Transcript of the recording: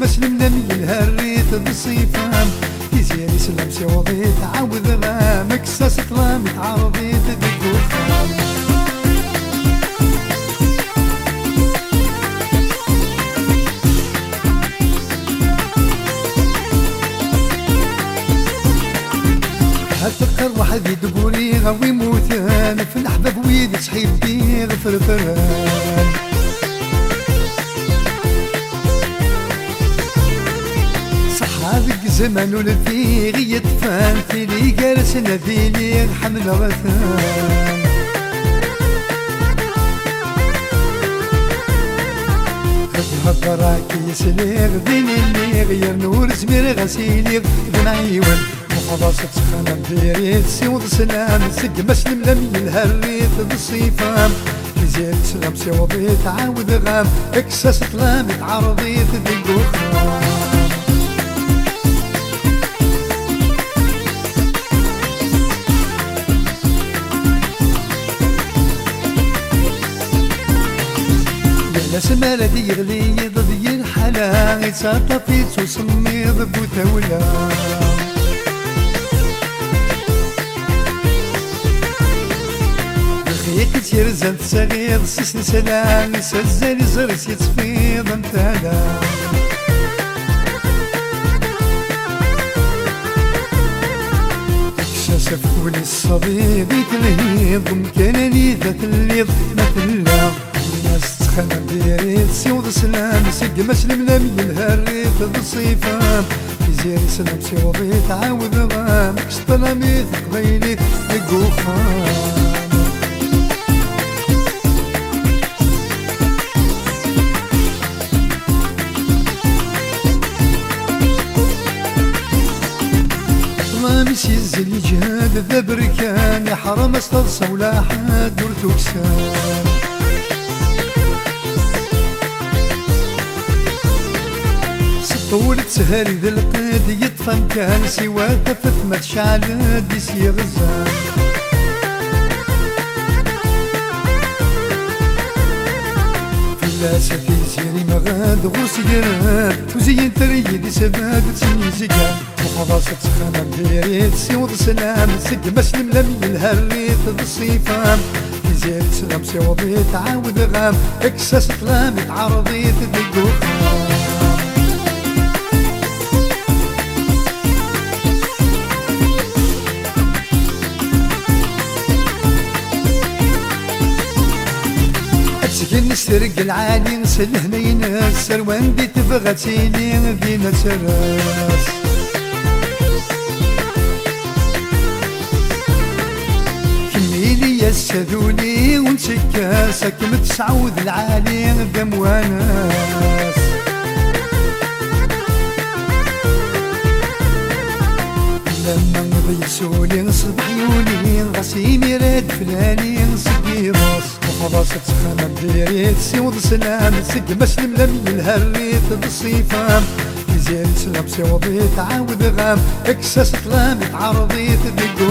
مسلم لم يلهريت بالصيفام كيزيري سلام سيوضي تعاود غام اكساس طلام تعرضيت بالدخان واحد يدبوري غوي موتان؟ في الأحباب ويد صحيب بيه غفرفران صحابك زمان ولفي غيت فان في لي جالس نذيلي الحمل غثان هضراك يسليغ دين اللي غير نور زمير غسيلي بنعيون وخلاص تسخن ديريت سيوض سلام سق مسلم لم يلهريت بالصيفام زيت سلام سيوضي تعاود غام اكسس طلام تعرضيت بالقخام الاسماء الذي يغلي ضدي الحلا يتساطى وسمي ضبو تولا خيك تيرزن سيسن سلام يسزل زرس يتفيض امتالا. اكشف كل الصبي بيت الهيض مكانني ذات مثلا الناس تخنم ديريت سيوض سلام سق مسلم لم يلهريت بالصيفام يزير سلام سيوضي تعاود غام شطلامي قبيلي يقوخام مش يزل جهاد ذا بركان يا حرم استرسى ولا حد ورتوكسان طولت سهري ذا القيد يطفن كان سوى تفت ما تشعل ديس يغزان فلاسة في سيري مغاد غرس جراد وزين تريد سباد تسمي زقان وخلاصة تسخن ديريت سيوض سلام سق مسلم لم يلهريت بالصيفام زيت سلام سيوضي تعاود غام اكسس طلام تعرضيت بالدخان سكن السرق العالي نسله ميناس سروان دي تبغى تيلي فينا سراس كميلي يا السذولي ونسكاسك متسعود العالي ذم وناس لما نضي سولي نصب عيوني غسيمي راد فلاني نصبي راس. وخلاص تسخن ديريت سيوض سلام سق مسلم لم يلهريت بالصيفام يزيد سلام سيوضي تعاود غام اكسس طلام تعرضيت بالقفام